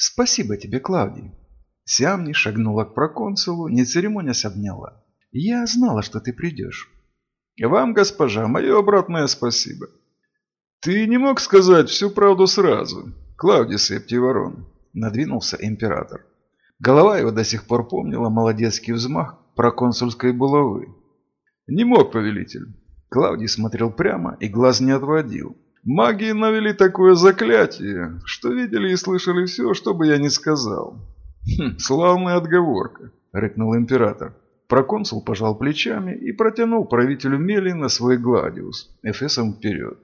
Спасибо тебе, Клавдий. Сиамни шагнула к проконсулу, не церемонясь обняла. Я знала, что ты придешь. Вам, госпожа, мое обратное спасибо. Ты не мог сказать всю правду сразу, Клавдий Септиворон, надвинулся император. Голова его до сих пор помнила молодецкий взмах проконсульской булавы. Не мог, повелитель. Клавдий смотрел прямо и глаз не отводил. Маги навели такое заклятие, что видели и слышали все, что бы я ни сказал. Хм, славная отговорка, рыкнул император. Проконсул пожал плечами и протянул правителю Мелина свой гладиус, эфесом вперед.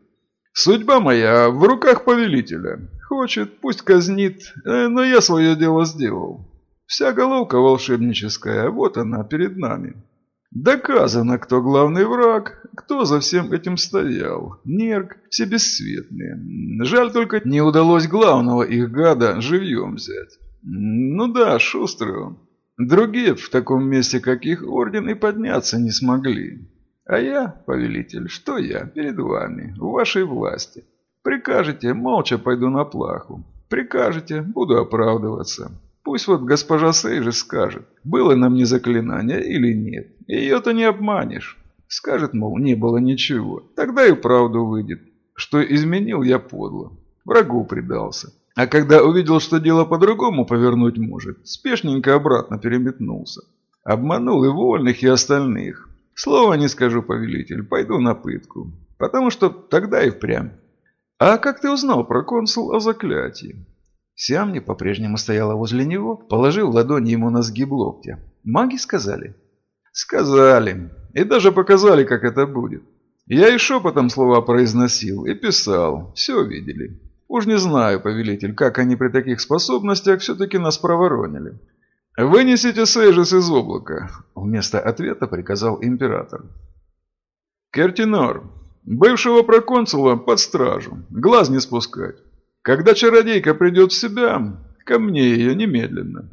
«Судьба моя в руках повелителя. Хочет, пусть казнит, э, но я свое дело сделал. Вся головка волшебническая, вот она перед нами. Доказано, кто главный враг, кто за всем этим стоял. Нерк, все бесцветные. Жаль только не удалось главного их гада живьем взять. Ну да, шустрый он. Другие в таком месте, как их орден, и подняться не смогли. А я, повелитель, что я перед вами, в вашей власти. Прикажете, молча пойду на плаху. Прикажете, буду оправдываться. Пусть вот госпожа Сейжи скажет, было на мне заклинание или нет. Ее-то не обманешь. Скажет, мол, не было ничего. Тогда и правду выйдет, что изменил я подло. Врагу предался. А когда увидел, что дело по-другому повернуть может, спешненько обратно переметнулся. Обманул и вольных, и остальных. Слова не скажу, повелитель, пойду на пытку. Потому что тогда и впрямь. А как ты узнал про консул о заклятии? Сиамни по-прежнему стояла возле него, положив ладонь ему на сгиб локтя. Маги сказали? Сказали. И даже показали, как это будет. Я и шепотом слова произносил, и писал. Все видели. Уж не знаю, повелитель, как они при таких способностях все-таки нас проворонили. «Вынесите Сейжес из облака», — вместо ответа приказал император. «Кертинор, бывшего проконсула под стражу, глаз не спускать. Когда чародейка придет в себя, ко мне ее немедленно».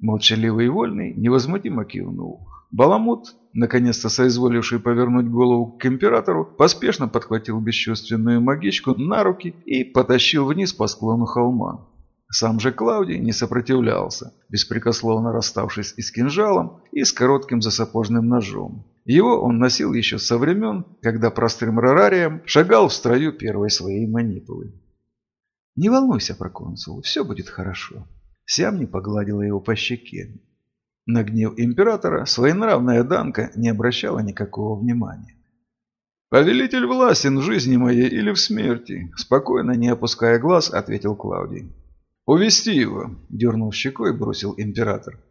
Молчаливый и вольный невозмутимо кивнул. Баламут, наконец-то соизволивший повернуть голову к императору, поспешно подхватил бесчувственную магичку на руки и потащил вниз по склону холма. Сам же Клаудий не сопротивлялся, беспрекословно расставшись и с кинжалом, и с коротким засапожным ножом. Его он носил еще со времен, когда простым рарарием шагал в строю первой своей манипулы. «Не волнуйся, проконсул, все будет хорошо». Сиамни погладила его по щеке. На гнев императора своенравная Данка не обращала никакого внимания. «Повелитель властен в жизни моей или в смерти», – спокойно, не опуская глаз, ответил Клаудий. «Увести его», – дернул щекой, бросил император.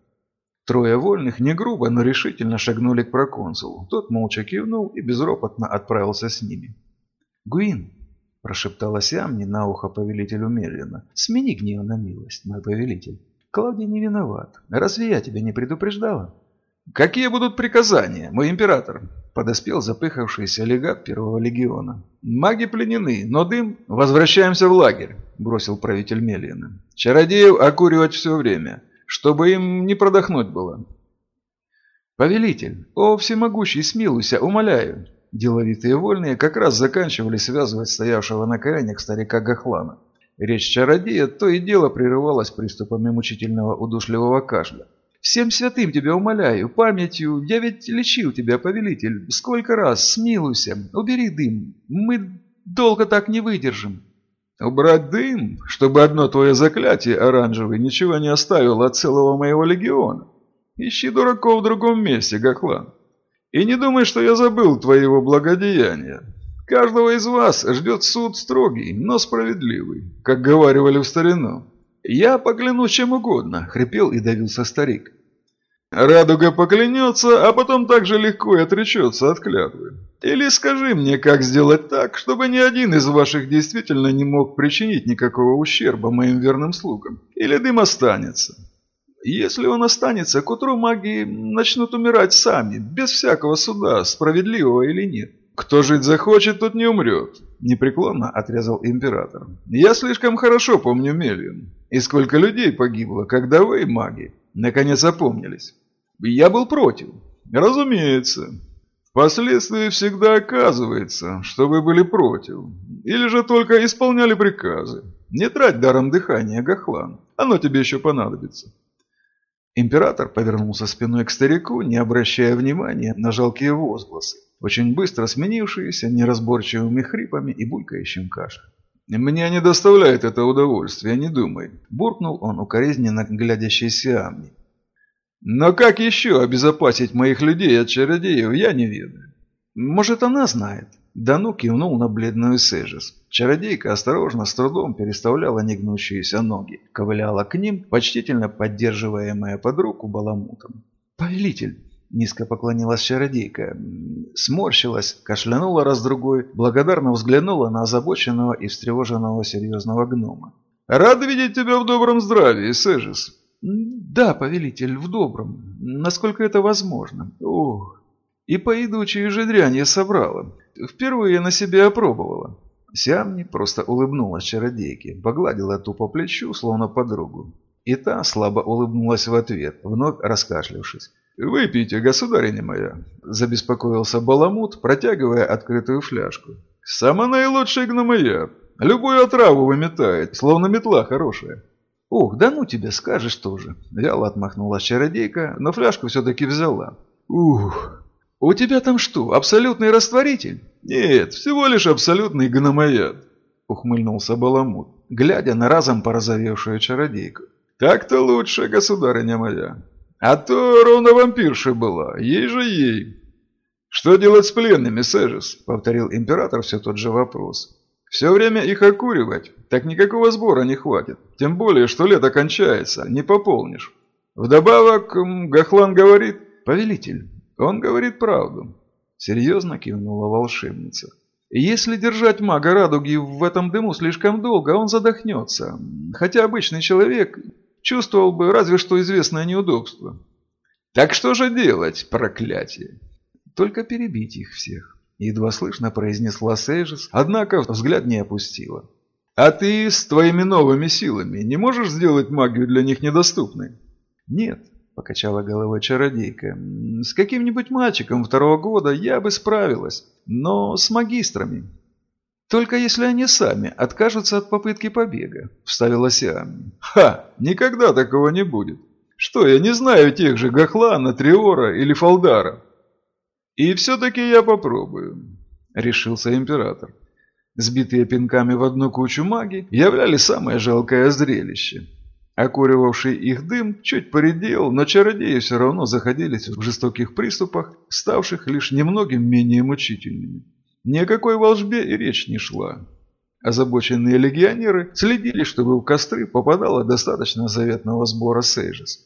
Трое вольных не грубо, но решительно шагнули к проконсулу. Тот молча кивнул и безропотно отправился с ними. «Гуин», – прошептала Сиамни на ухо повелителю медленно, – «смени гнев на милость, мой повелитель». Клавдий не виноват. Разве я тебя не предупреждала? Какие будут приказания, мой император? Подоспел запыхавшийся легат первого легиона. Маги пленены, но дым... Возвращаемся в лагерь, бросил правитель Мелиена. Чародеев окуривать все время, чтобы им не продохнуть было. «Повелитель, о всемогущий, смилуйся, умоляю!» Деловитые вольные как раз заканчивали связывать стоявшего на коленях старика Гахлана. Речь чародея то и дело прерывалась приступами мучительного удушливого кашля. «Всем святым тебя умоляю, памятью, я ведь лечил тебя, повелитель, сколько раз, смилуйся, убери дым, мы долго так не выдержим». «Убрать дым, чтобы одно твое заклятие оранжевое ничего не оставило от целого моего легиона? Ищи дураков в другом месте, Гахлан. И не думай, что я забыл твоего благодеяния. Каждого из вас ждет суд строгий, но справедливый, как говаривали в старину. Я поклянусь чем угодно, хрипел и давился старик. Радуга поклянется, а потом так же легко и отречется от клятвы. Или скажи мне, как сделать так, чтобы ни один из ваших действительно не мог причинить никакого ущерба моим верным слугам. Или дым останется. Если он останется, к утру маги начнут умирать сами, без всякого суда, справедливого или нет. «Кто жить захочет, тот не умрет», – непреклонно отрезал император. «Я слишком хорошо помню Мелиум. И сколько людей погибло, когда вы, маги, наконец опомнились. Я был против. Разумеется. Впоследствии всегда оказывается, что вы были против. Или же только исполняли приказы. Не трать даром дыхание, Гахлан. Оно тебе еще понадобится. Император повернулся спиной к старику, не обращая внимания на жалкие возгласы, очень быстро сменившиеся неразборчивыми хрипами и булькающим кашлем. «Мне не доставляет это удовольствия, не думай», – буркнул он укоризненно глядящей Сиамни. «Но как еще обезопасить моих людей от чародеев, я не ведаю. Может, она знает?» Дану кивнул на бледную Сежис. Чародейка осторожно, с трудом переставляла негнущиеся ноги, ковыляла к ним, почтительно поддерживаемая под руку баламутом. «Повелитель!» – низко поклонилась чародейка, сморщилась, кашлянула раз-другой, благодарно взглянула на озабоченного и встревоженного серьезного гнома. «Рад видеть тебя в добром здравии, Сежис!» «Да, повелитель, в добром, насколько это возможно. Ох, и поедучую же дрянь я собрала. Впервые на себе опробовала. Сиамни просто улыбнулась чародейке, погладила ту по плечу, словно подругу. И та слабо улыбнулась в ответ, вновь раскашлявшись. «Выпейте, государиня моя!» – забеспокоился Баламут, протягивая открытую фляжку. «Самая наилучшая гномая! Любую отраву выметает, словно метла хорошая!» «Ох, да ну тебе скажешь тоже!» – вяло отмахнулась чародейка, но фляжку все-таки взяла. «Ух!» «У тебя там что, абсолютный растворитель?» «Нет, всего лишь абсолютный гномояд», — ухмыльнулся Баламут, глядя на разом порозовевшую чародейку. «Так-то лучше, государыня моя. А то ровно вампирша была, ей же ей». «Что делать с пленными, Сэжес?» — повторил император все тот же вопрос. «Все время их окуривать, так никакого сбора не хватит. Тем более, что лето кончается, не пополнишь. Вдобавок, Гахлан говорит, повелитель, он говорит правду. Серьезно кивнула волшебница. Если держать мага радуги в этом дыму слишком долго, он задохнется. Хотя обычный человек чувствовал бы разве что известное неудобство. Так что же делать, проклятие? Только перебить их всех. Едва слышно произнесла Сейжес, однако взгляд не опустила. А ты с твоими новыми силами не можешь сделать магию для них недоступной? Нет, – покачала головой чародейка. «С каким-нибудь мальчиком второго года я бы справилась, но с магистрами». «Только если они сами откажутся от попытки побега», – вставила Сиамми. «Ха! Никогда такого не будет! Что, я не знаю тех же Гахлана, Триора или Фалдара?» «И все-таки я попробую», – решился император. Сбитые пинками в одну кучу маги являли самое жалкое зрелище – Окуривавший их дым чуть поредел, но чародеи все равно заходились в жестоких приступах, ставших лишь немногим менее мучительными. Ни о какой волжбе и речь не шла. Озабоченные легионеры следили, чтобы в костры попадало достаточно заветного сбора сейжес.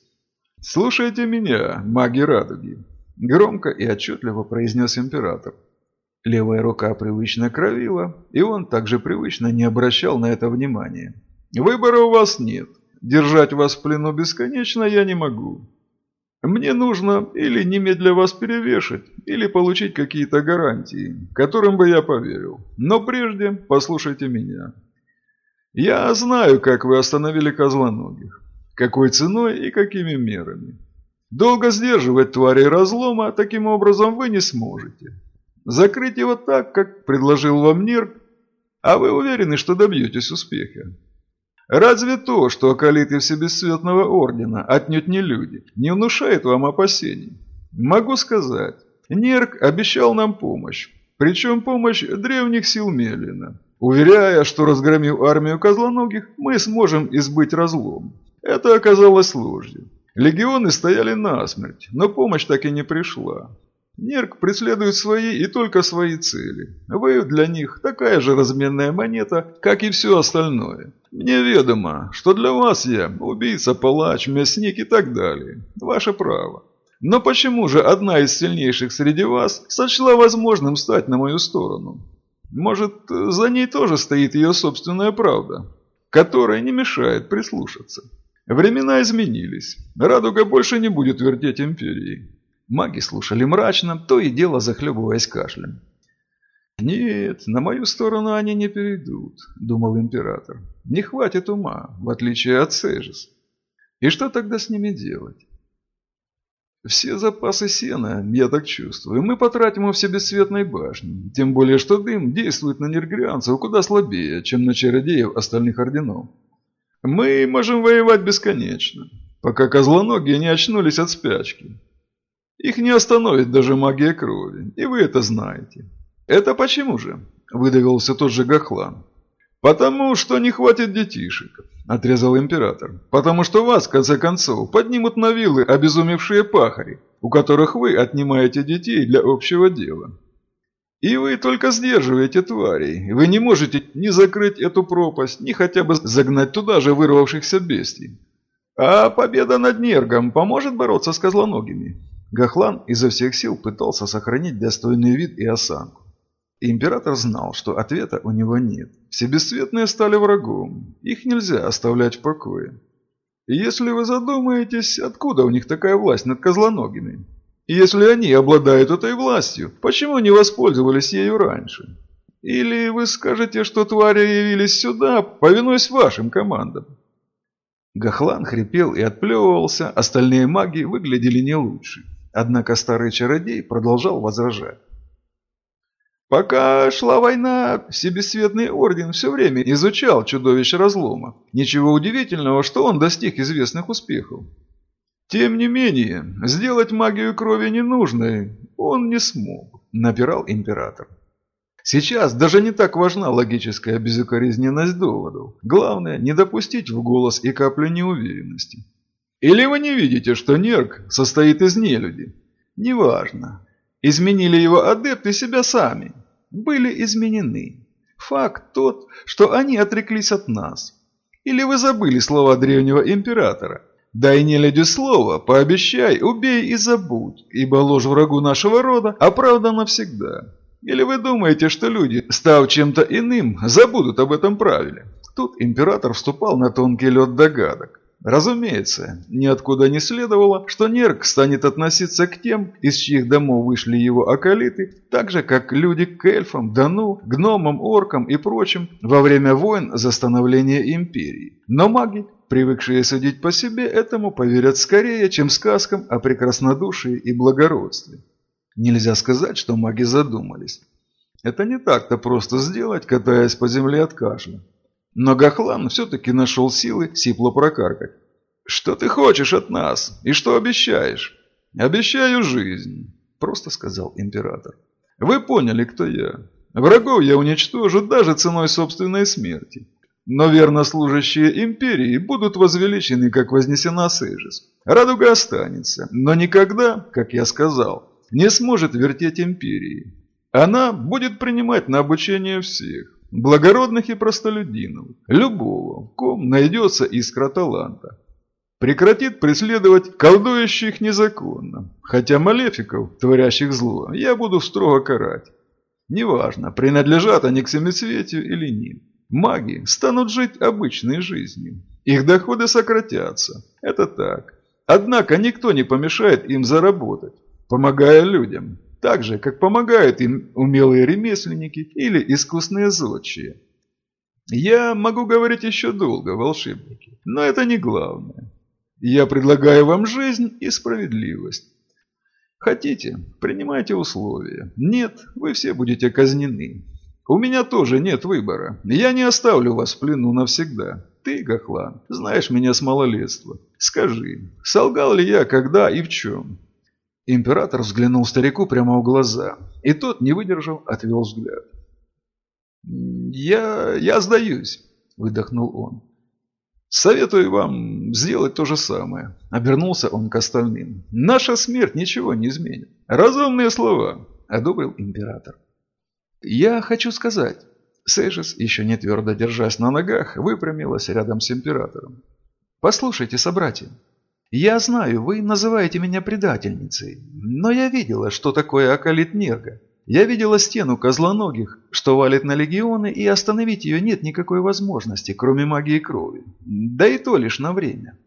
«Слушайте меня, маги радуги», – громко и отчетливо произнес император. Левая рука привычно кровила, и он также привычно не обращал на это внимания. «Выбора у вас нет. Держать вас в плену бесконечно я не могу. Мне нужно или немедля вас перевешать, или получить какие-то гарантии, которым бы я поверил. Но прежде послушайте меня. Я знаю, как вы остановили козлоногих, какой ценой и какими мерами. Долго сдерживать твари разлома таким образом вы не сможете. Закрыть его так, как предложил вам Нерк, а вы уверены, что добьетесь успеха. Разве то, что околиты Всебесцветного Ордена отнюдь не люди, не внушает вам опасений? Могу сказать, Нерк обещал нам помощь, причем помощь древних сил Мелина, уверяя, что разгромив армию козлоногих, мы сможем избыть разлом. Это оказалось ложью. Легионы стояли насмерть, но помощь так и не пришла. Нерк преследует свои и только свои цели. Вы для них такая же разменная монета, как и все остальное. Мне ведомо, что для вас я убийца, палач, мясник и так далее. Ваше право. Но почему же одна из сильнейших среди вас сочла возможным стать на мою сторону? Может, за ней тоже стоит ее собственная правда, которая не мешает прислушаться. Времена изменились. Радуга больше не будет вертеть империей. Маги слушали мрачно, то и дело захлебываясь кашлем. «Нет, на мою сторону они не перейдут», – думал император. «Не хватит ума, в отличие от Сежис. И что тогда с ними делать?» Все запасы сена, я так чувствую, мы потратим во все бесцветной башни. Тем более, что дым действует на нергрианцев куда слабее, чем на чародеев остальных орденов. Мы можем воевать бесконечно, пока козлоногие не очнулись от спячки. Их не остановит даже магия крови, и вы это знаете. Это почему же? Выдавился тот же Гахлан. «Потому что не хватит детишек», – отрезал император. «Потому что вас, в конце концов, поднимут на вилы обезумевшие пахари, у которых вы отнимаете детей для общего дела. И вы только сдерживаете тварей. Вы не можете ни закрыть эту пропасть, ни хотя бы загнать туда же вырвавшихся бестий. А победа над Нергом поможет бороться с козлоногими?» Гахлан изо всех сил пытался сохранить достойный вид и осанку. Император знал, что ответа у него нет. Все бесцветные стали врагом. Их нельзя оставлять в покое. Если вы задумаетесь, откуда у них такая власть над козлоногими? Если они обладают этой властью, почему не воспользовались ею раньше? Или вы скажете, что твари явились сюда, повинуясь вашим командам? Гахлан хрипел и отплевывался, остальные маги выглядели не лучше. Однако старый чародей продолжал возражать. Пока шла война, Всебесцветный Орден все время изучал чудовище разлома. Ничего удивительного, что он достиг известных успехов. Тем не менее, сделать магию крови ненужной он не смог, напирал император. Сейчас даже не так важна логическая безукоризненность доводов. Главное, не допустить в голос и капли неуверенности. Или вы не видите, что Нерк состоит из нелюди? Неважно. Изменили его адепты себя сами. Были изменены. Факт тот, что они отреклись от нас. Или вы забыли слова древнего императора? «Дай нелюдю слово, пообещай, убей и забудь, ибо ложь врагу нашего рода оправдана навсегда». Или вы думаете, что люди, став чем-то иным, забудут об этом правиле? Тут император вступал на тонкий лед догадок. Разумеется, ниоткуда не следовало, что Нерк станет относиться к тем, из чьих домов вышли его околиты, так же, как люди к эльфам, Дану, гномам, оркам и прочим во время войн за становление империи. Но маги, привыкшие судить по себе, этому поверят скорее, чем сказкам о прекраснодушии и благородстве. Нельзя сказать, что маги задумались. Это не так-то просто сделать, катаясь по земле от кашля. Но Гахлан все-таки нашел силы сипло прокаркать. «Что ты хочешь от нас? И что обещаешь?» «Обещаю жизнь», – просто сказал император. «Вы поняли, кто я. Врагов я уничтожу даже ценой собственной смерти. Но верно служащие империи будут возвеличены, как вознесена Сейжис. Радуга останется, но никогда, как я сказал, не сможет вертеть империей. Она будет принимать на обучение всех, благородных и простолюдинов, любого, ком найдется искра таланта. Прекратит преследовать колдующих незаконно, хотя малефиков, творящих зло, я буду строго карать. Неважно, принадлежат они к семицветию или нет. Маги станут жить обычной жизнью. Их доходы сократятся. Это так. Однако никто не помешает им заработать, помогая людям так же, как помогают им умелые ремесленники или искусные зодчие. Я могу говорить еще долго, волшебники, но это не главное. Я предлагаю вам жизнь и справедливость. Хотите, принимайте условия. Нет, вы все будете казнены. У меня тоже нет выбора. Я не оставлю вас в плену навсегда. Ты, Гахлан, знаешь меня с малолетства. Скажи, солгал ли я когда и в чем? Император взглянул старику прямо в глаза, и тот, не выдержал, отвел взгляд. «Я... я сдаюсь», – выдохнул он. «Советую вам сделать то же самое», – обернулся он к остальным. «Наша смерть ничего не изменит. Разумные слова», – одобрил император. «Я хочу сказать». Сейшес, еще не твердо держась на ногах, выпрямилась рядом с императором. «Послушайте, собратья, я знаю, вы называете меня предательницей, но я видела, что такое Акалит Нерга. Я видела стену козлоногих, что валит на легионы, и остановить ее нет никакой возможности, кроме магии крови. Да и то лишь на время.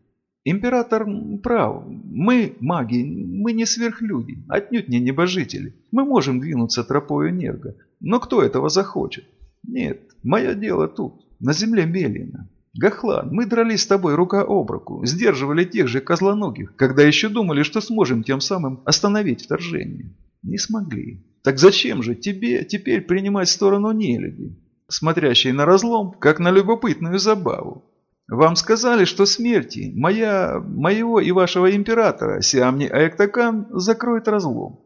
Император прав. Мы, маги, мы не сверхлюди, отнюдь не небожители. Мы можем двинуться тропою Нерга, но кто этого захочет? Нет, мое дело тут, на земле Мелина. Гахлан, мы дрались с тобой рука об руку, сдерживали тех же козлоногих, когда еще думали, что сможем тем самым остановить вторжение. Не смогли. Так зачем же тебе теперь принимать сторону нелюди, смотрящей на разлом, как на любопытную забаву? Вам сказали, что смерти моя, моего и вашего императора Сиамни Аэктакан закроет разлом.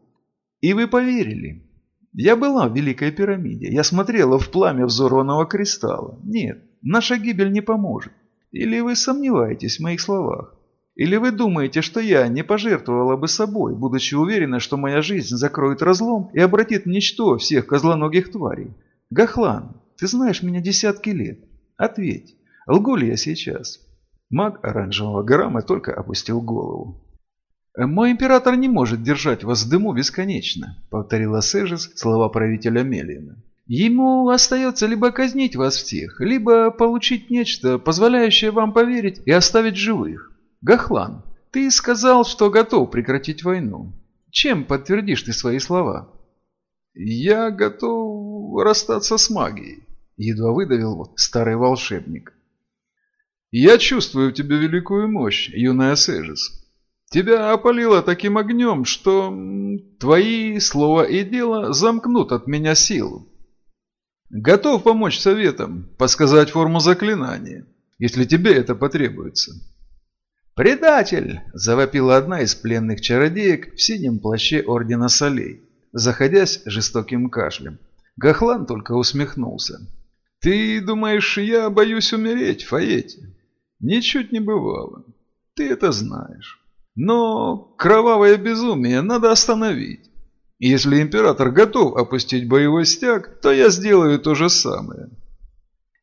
И вы поверили. Я была в Великой пирамиде. Я смотрела в пламя взорванного кристалла. Нет, наша гибель не поможет. Или вы сомневаетесь в моих словах? Или вы думаете, что я не пожертвовала бы собой, будучи уверена, что моя жизнь закроет разлом и обратит в ничто всех козлоногих тварей? Гахлан, ты знаешь меня десятки лет. Ответь, лгу ли я сейчас? Маг оранжевого грамма только опустил голову. «Мой император не может держать вас в дыму бесконечно», — повторила Сежис слова правителя Мелина. «Ему остается либо казнить вас всех, либо получить нечто, позволяющее вам поверить и оставить живых. Гахлан, ты сказал, что готов прекратить войну. Чем подтвердишь ты свои слова?» «Я готов расстаться с магией», — едва выдавил старый волшебник. «Я чувствую в тебе великую мощь, юная Сежис». Тебя опалило таким огнем, что твои слова и дело замкнут от меня силу. Готов помочь советам, подсказать форму заклинания, если тебе это потребуется. «Предатель!» – завопила одна из пленных чародеек в синем плаще Ордена Солей, заходясь жестоким кашлем. Гахлан только усмехнулся. «Ты думаешь, я боюсь умереть, Фаэти? Ничуть не бывало. Ты это знаешь». Но кровавое безумие надо остановить. Если император готов опустить боевой стяг, то я сделаю то же самое.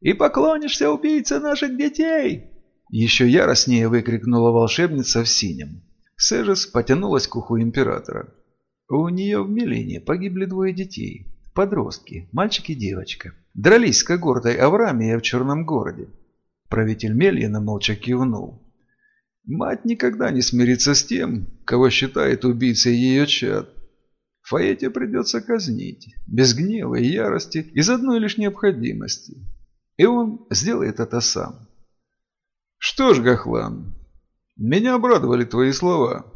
«И поклонишься убийце наших детей!» Еще яростнее выкрикнула волшебница в синем. Сежес потянулась к уху императора. У нее в Милене погибли двое детей. Подростки, мальчик и девочка. Дрались с когортой Аврамия в Черном городе. Правитель Мельина молча кивнул. Мать никогда не смирится с тем, кого считает убийцей ее чад. Фаэте придется казнить, без гнева и ярости, из одной лишь необходимости. И он сделает это сам. Что ж, Гахлан, меня обрадовали твои слова.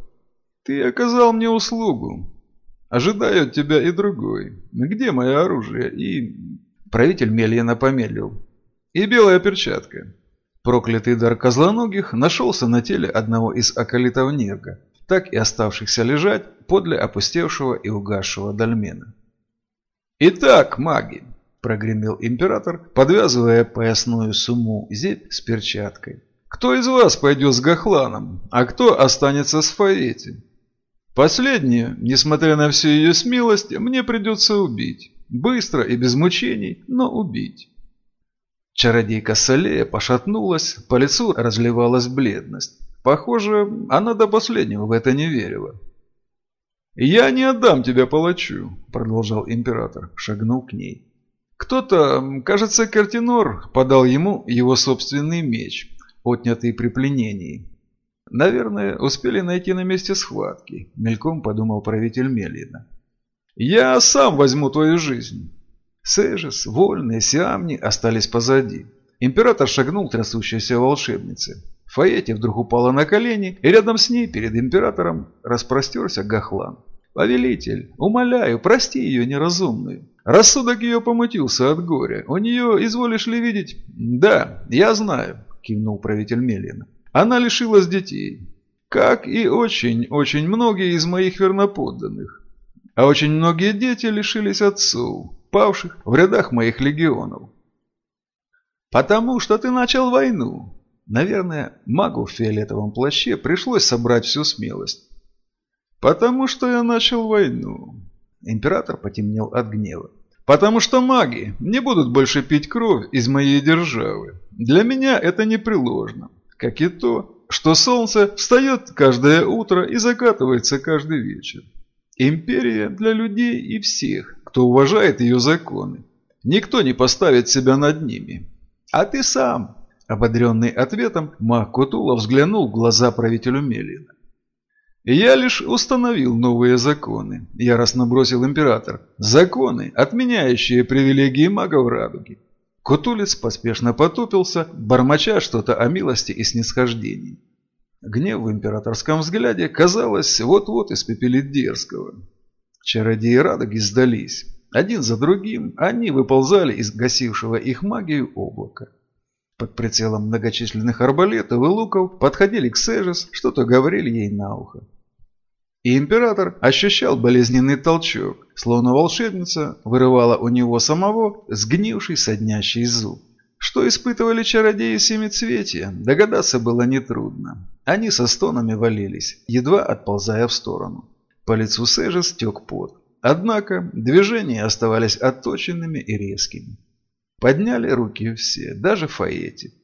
Ты оказал мне услугу. Ожидаю от тебя и другой. Где мое оружие? И... Правитель Мельена помедлил. И белая перчатка. Проклятый дар козлоногих нашелся на теле одного из акалитов Нерга, так и оставшихся лежать подле опустевшего и угасшего дольмена. «Итак, маги!» – прогремел император, подвязывая поясную сумму зебь с перчаткой. «Кто из вас пойдет с Гахланом, а кто останется с Фаэти? Последнюю, несмотря на всю ее смелость, мне придется убить. Быстро и без мучений, но убить. Чародейка Салея пошатнулась, по лицу разливалась бледность. Похоже, она до последнего в это не верила. «Я не отдам тебя палачу», — продолжал император, шагнул к ней. «Кто-то, кажется, Картинор, подал ему его собственный меч, отнятый при пленении. Наверное, успели найти на месте схватки», — мельком подумал правитель Мелина. «Я сам возьму твою жизнь. Сежес, Вольные, Сиамни остались позади. Император шагнул трясущейся волшебнице. Фаэти вдруг упала на колени, и рядом с ней, перед императором, распростерся Гахлан. «Повелитель, умоляю, прости ее неразумную. Рассудок ее помутился от горя. У нее, изволишь ли видеть?» «Да, я знаю», – кивнул правитель Мелина. «Она лишилась детей. Как и очень-очень многие из моих верноподданных. А очень многие дети лишились отцов павших в рядах моих легионов. «Потому что ты начал войну!» Наверное, магу в фиолетовом плаще пришлось собрать всю смелость. «Потому что я начал войну!» Император потемнел от гнева. «Потому что маги не будут больше пить кровь из моей державы. Для меня это непреложно, как и то, что солнце встает каждое утро и закатывается каждый вечер. Империя для людей и всех, кто уважает ее законы. Никто не поставит себя над ними. А ты сам, ободренный ответом, Мак Кутула взглянул в глаза правителю Мелина. «Я лишь установил новые законы», – яростно бросил император. «Законы, отменяющие привилегии магов радуги. Кутулец поспешно потупился, бормоча что-то о милости и снисхождении. Гнев в императорском взгляде, казалось, вот-вот испепелит дерзкого. Чародеи Радоги сдались. Один за другим они выползали из гасившего их магию облака. Под прицелом многочисленных арбалетов и луков подходили к Сежес, что-то говорили ей на ухо. И император ощущал болезненный толчок, словно волшебница вырывала у него самого сгнивший соднящий зуб. Что испытывали чародеи семицветия, догадаться было нетрудно. Они со стонами валились, едва отползая в сторону. По лицу Сежа стек пот. Однако движения оставались отточенными и резкими. Подняли руки все, даже Фаэти.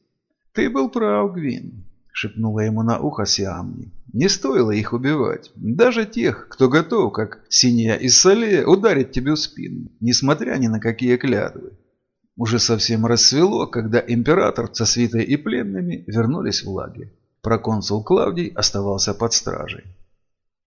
«Ты был прав, Гвин», — шепнула ему на ухо Сиамни. «Не стоило их убивать, даже тех, кто готов, как синяя из солея, ударить тебе в спину, несмотря ни на какие клятвы». Уже совсем рассвело, когда император со свитой и пленными вернулись в лагерь. Проконсул Клавдий оставался под стражей.